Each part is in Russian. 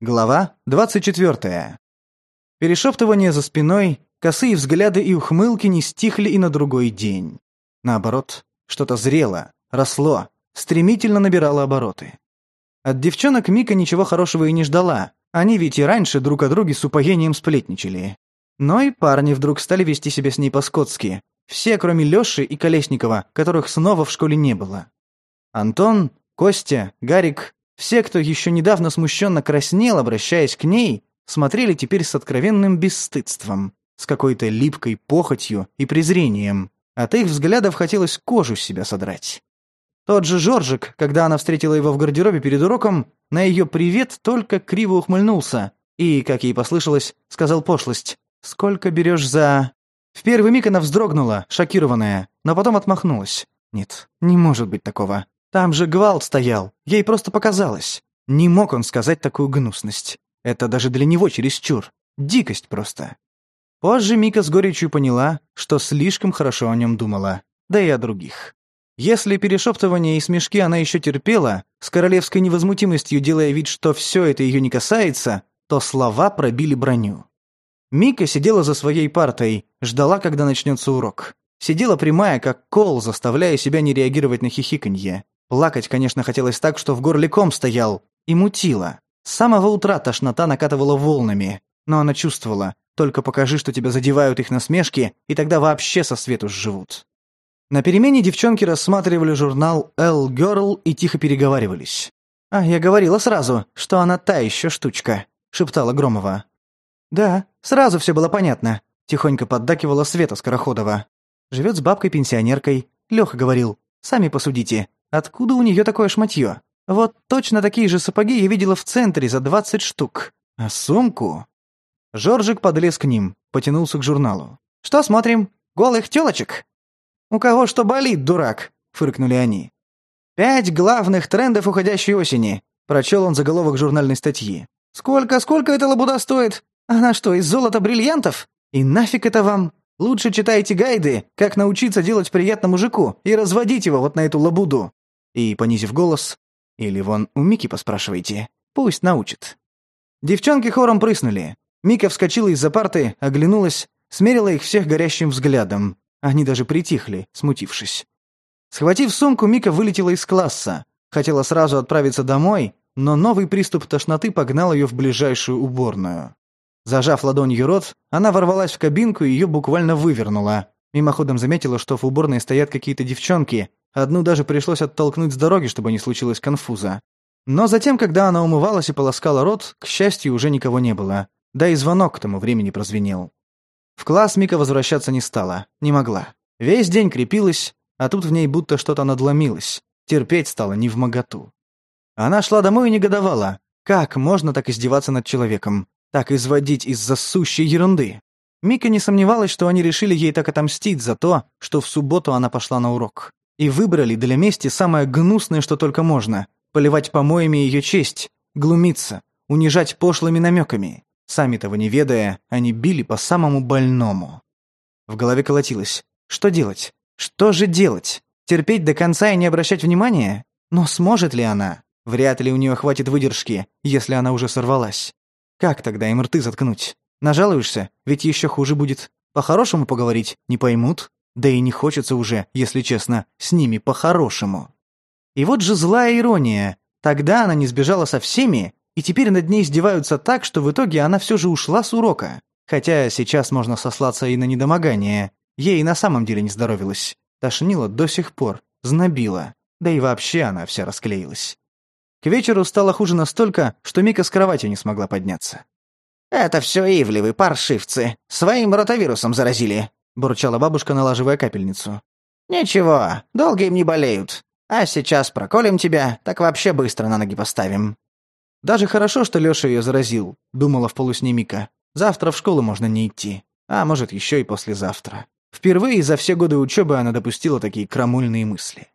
Глава 24. Перешептывание за спиной, косые взгляды и ухмылки не стихли и на другой день. Наоборот, что-то зрело, росло, стремительно набирало обороты. От девчонок Мика ничего хорошего и не ждала, они ведь и раньше друг о друге с упоением сплетничали. Но и парни вдруг стали вести себя с ней по-скотски, все, кроме Лёши и Колесникова, которых снова в школе не было. Антон, Костя, Гарик все, кто еще недавно смущенно краснел, обращаясь к ней, смотрели теперь с откровенным бесстыдством, с какой-то липкой похотью и презрением. От их взглядов хотелось кожу с себя содрать. Тот же Жоржик, когда она встретила его в гардеробе перед уроком, на ее привет только криво ухмыльнулся и, как ей послышалось, сказал пошлость «Сколько берешь за...» В первый миг она вздрогнула, шокированная, но потом отмахнулась. «Нет, не может быть такого. Там же Гвалт стоял, ей просто показалось. Не мог он сказать такую гнусность. Это даже для него чересчур. Дикость просто. Позже Мика с горечью поняла, что слишком хорошо о нем думала, да и о других. Если перешептывания и смешки она еще терпела, с королевской невозмутимостью делая вид, что все это ее не касается, то слова пробили броню. Мика сидела за своей партой, ждала, когда начнется урок. Сидела прямая, как кол, заставляя себя не реагировать на хихиканье. Плакать, конечно, хотелось так, что в горле ком стоял, и мутило. С самого утра тошнота накатывала волнами, но она чувствовала, только покажи, что тебя задевают их насмешки, и тогда вообще со свету сживут. На перемене девчонки рассматривали журнал «Эл Girl и тихо переговаривались. «А, я говорила сразу, что она та еще штучка», — шептала Громова. «Да, сразу все было понятно», — тихонько поддакивала Света Скороходова. «Живет с бабкой-пенсионеркой», — Леха говорил. «Сами посудите. Откуда у нее такое шматье? Вот точно такие же сапоги я видела в центре за 20 штук. А сумку? Жоржик подлез к ним, потянулся к журналу. «Что смотрим? Голых тёлочек?» «У кого что болит, дурак?» — фыркнули они. «Пять главных трендов уходящей осени», — Прочел он заголовок журнальной статьи. «Сколько, сколько эта лабуда стоит? Она что, из золота бриллиантов? И нафиг это вам? Лучше читайте гайды, как научиться делать приятно мужику, и разводить его вот на эту лабуду и, понизив голос, «Или вон у Мики поспрашивайте, пусть научит». Девчонки хором прыснули. Мика вскочила из-за парты, оглянулась, смерила их всех горящим взглядом. Они даже притихли, смутившись. Схватив сумку, Мика вылетела из класса. Хотела сразу отправиться домой, но новый приступ тошноты погнал ее в ближайшую уборную. Зажав ладонью рот, она ворвалась в кабинку и ее буквально вывернула. Мимоходом заметила, что в уборной стоят какие-то девчонки, Одну даже пришлось оттолкнуть с дороги, чтобы не случилось конфуза. Но затем, когда она умывалась и полоскала рот, к счастью, уже никого не было. Да и звонок к тому времени прозвенел. В класс Мика возвращаться не стала, не могла. Весь день крепилась, а тут в ней будто что-то надломилось. Терпеть стало не в моготу. Она шла домой и негодовала. Как можно так издеваться над человеком? Так изводить из-за сущей ерунды? Мика не сомневалась, что они решили ей так отомстить за то, что в субботу она пошла на урок и выбрали для мести самое гнусное, что только можно – поливать помоями ее честь, глумиться, унижать пошлыми намеками. Сами того не ведая, они били по самому больному. В голове колотилось. Что делать? Что же делать? Терпеть до конца и не обращать внимания? Но сможет ли она? Вряд ли у нее хватит выдержки, если она уже сорвалась. Как тогда им рты заткнуть? Нажалуешься, ведь еще хуже будет. По-хорошему поговорить не поймут. Да и не хочется уже, если честно, с ними по-хорошему. И вот же злая ирония. Тогда она не сбежала со всеми, и теперь над ней издеваются так, что в итоге она все же ушла с урока. Хотя сейчас можно сослаться и на недомогание. Ей на самом деле не здоровилось. Тошнила до сих пор, знобила. Да и вообще она вся расклеилась. К вечеру стало хуже настолько, что Мика с кровати не смогла подняться. «Это все ивлевы, паршивцы. Своим ротавирусом заразили бурчала бабушка, налаживая капельницу. «Ничего, долго им не болеют. А сейчас проколем тебя, так вообще быстро на ноги поставим». «Даже хорошо, что Лёша её заразил», — думала в полусне Мика. «Завтра в школу можно не идти. А может, ещё и послезавтра». Впервые за все годы учёбы она допустила такие крамульные мысли.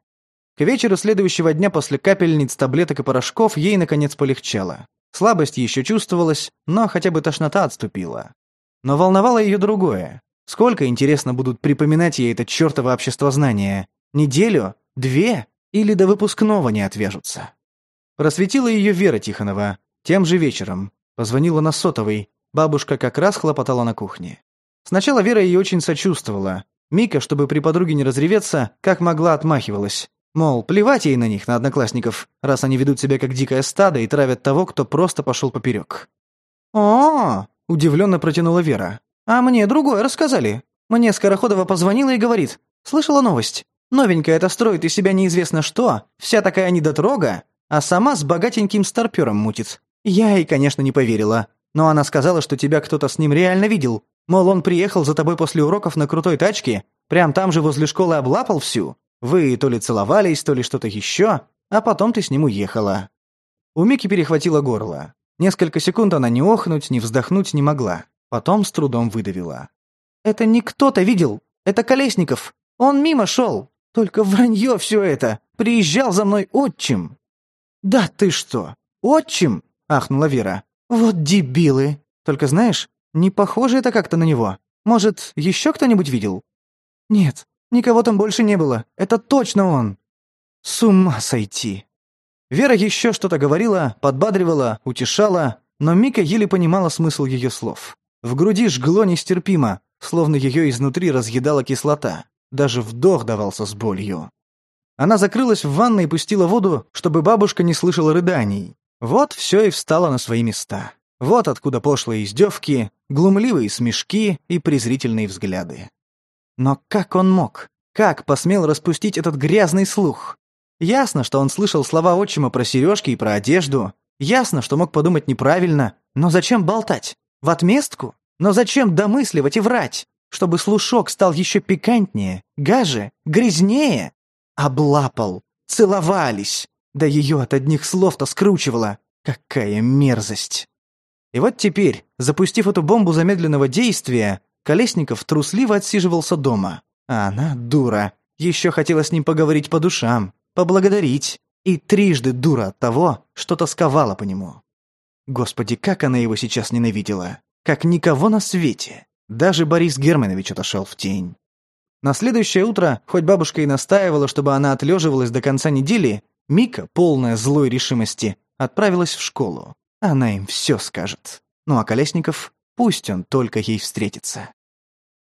К вечеру следующего дня после капельниц, таблеток и порошков ей, наконец, полегчало. Слабость ещё чувствовалась, но хотя бы тошнота отступила. Но волновало её другое. Сколько, интересно, будут припоминать ей это чертово обществознание? Неделю? Две? Или до выпускного не отвяжутся? Просветила ее Вера Тихонова. Тем же вечером. Позвонила на сотовый. Бабушка как раз хлопотала на кухне. Сначала Вера ей очень сочувствовала. Мика, чтобы при подруге не разреветься, как могла отмахивалась. Мол, плевать ей на них, на одноклассников, раз они ведут себя как дикое стадо и травят того, кто просто пошел поперек. «О-о-о!» – удивленно протянула Вера. А мне другое рассказали. Мне Скороходова позвонила и говорит. Слышала новость. Новенькая это строит из себя неизвестно что, вся такая недотрога, а сама с богатеньким старпёром мутит. Я ей, конечно, не поверила. Но она сказала, что тебя кто-то с ним реально видел. Мол, он приехал за тобой после уроков на крутой тачке, прям там же возле школы облапал всю. Вы то ли целовались, то ли что-то еще, а потом ты с ним уехала. У Мики перехватило горло. Несколько секунд она ни охнуть, ни вздохнуть не могла. Потом с трудом выдавила. «Это не кто-то видел! Это Колесников! Он мимо шел! Только вранье все это! Приезжал за мной отчим!» «Да ты что! Отчим!» — ахнула Вера. «Вот дебилы! Только знаешь, не похоже это как-то на него. Может, еще кто-нибудь видел?» «Нет, никого там больше не было. Это точно он!» «С ума сойти!» Вера еще что-то говорила, подбадривала, утешала, но Мика еле понимала смысл ее слов. В груди жгло нестерпимо, словно ее изнутри разъедала кислота. Даже вдох давался с болью. Она закрылась в ванной и пустила воду, чтобы бабушка не слышала рыданий. Вот все и встало на свои места. Вот откуда пошлые издевки, глумливые смешки и презрительные взгляды. Но как он мог? Как посмел распустить этот грязный слух? Ясно, что он слышал слова отчима про сережки и про одежду. Ясно, что мог подумать неправильно. Но зачем болтать? В отместку? Но зачем домысливать и врать? Чтобы слушок стал еще пикантнее, гаже, грязнее? Облапал. Целовались. Да ее от одних слов-то скручивало. Какая мерзость. И вот теперь, запустив эту бомбу замедленного действия, Колесников трусливо отсиживался дома. А она, дура, еще хотела с ним поговорить по душам, поблагодарить. И трижды дура от того, что тосковала по нему. Господи, как она его сейчас ненавидела! Как никого на свете! Даже Борис Германович отошел в тень. На следующее утро, хоть бабушка и настаивала, чтобы она отлеживалась до конца недели, Мика, полная злой решимости, отправилась в школу. Она им все скажет. Ну а Колесников, пусть он только ей встретится.